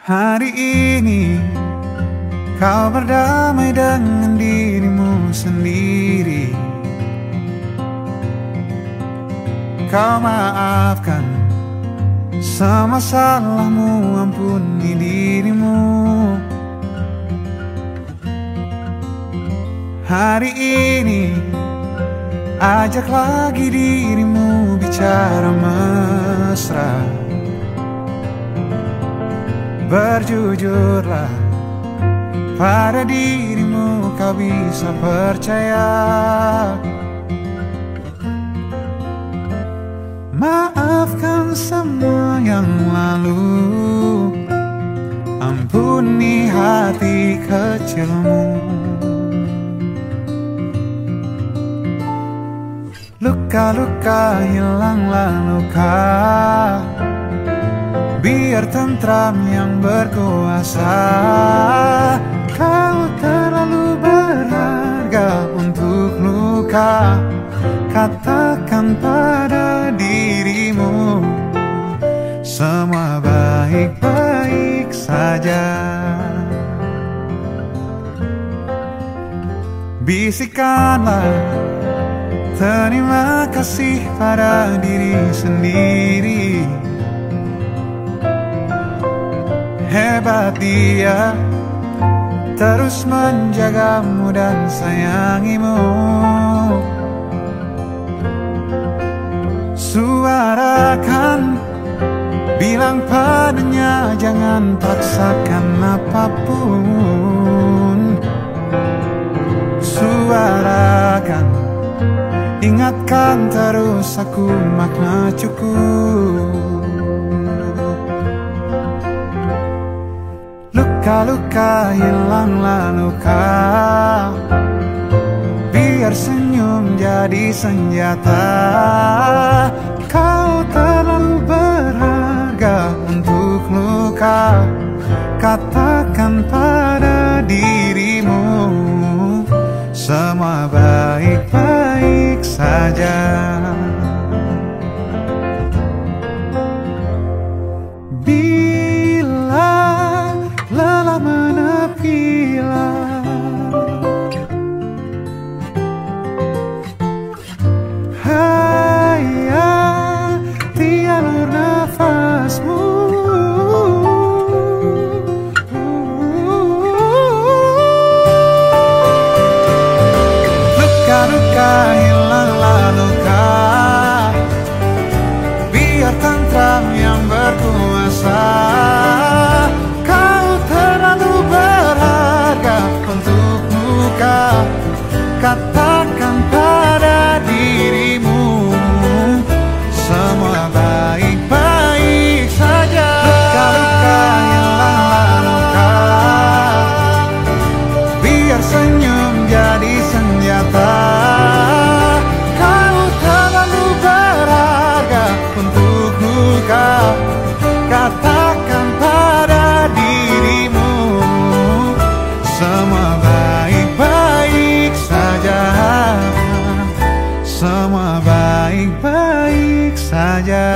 Hari ini kau berdamai dengan dirimu sendiri. Kau maafkan semua salahmu ampuni dirimu. Hari ini ajak lagi dirimu bicara Berjujurlah pada dirimu kau bisa percaya. Maafkan semua yang lalu. Ampuni hati kecilmu. Luka-luka hilanglah luka Biar tentram yang berkuasa. Kau terlalu berharga untuk luka. Katakan pada dirimu Semua baik-baik saja. Bisikanlah Terima kasih pada diri sendiri Dia. Terus menjagamu dan sayangimu. Suarakan Bilang padanya jangan paksakan apa pun. Suarakan Ingatkan terus aku makna cukup Luka-luka hilanglah luka Biar senyum jadi senjata. Kau terlalu berharga untuk luka. Katakan pada dirimu Semua baik-baik saja luka baik-baik saja.